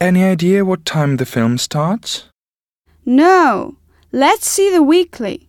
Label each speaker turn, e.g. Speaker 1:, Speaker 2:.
Speaker 1: Any idea what time the film starts?
Speaker 2: No, let's see the weekly.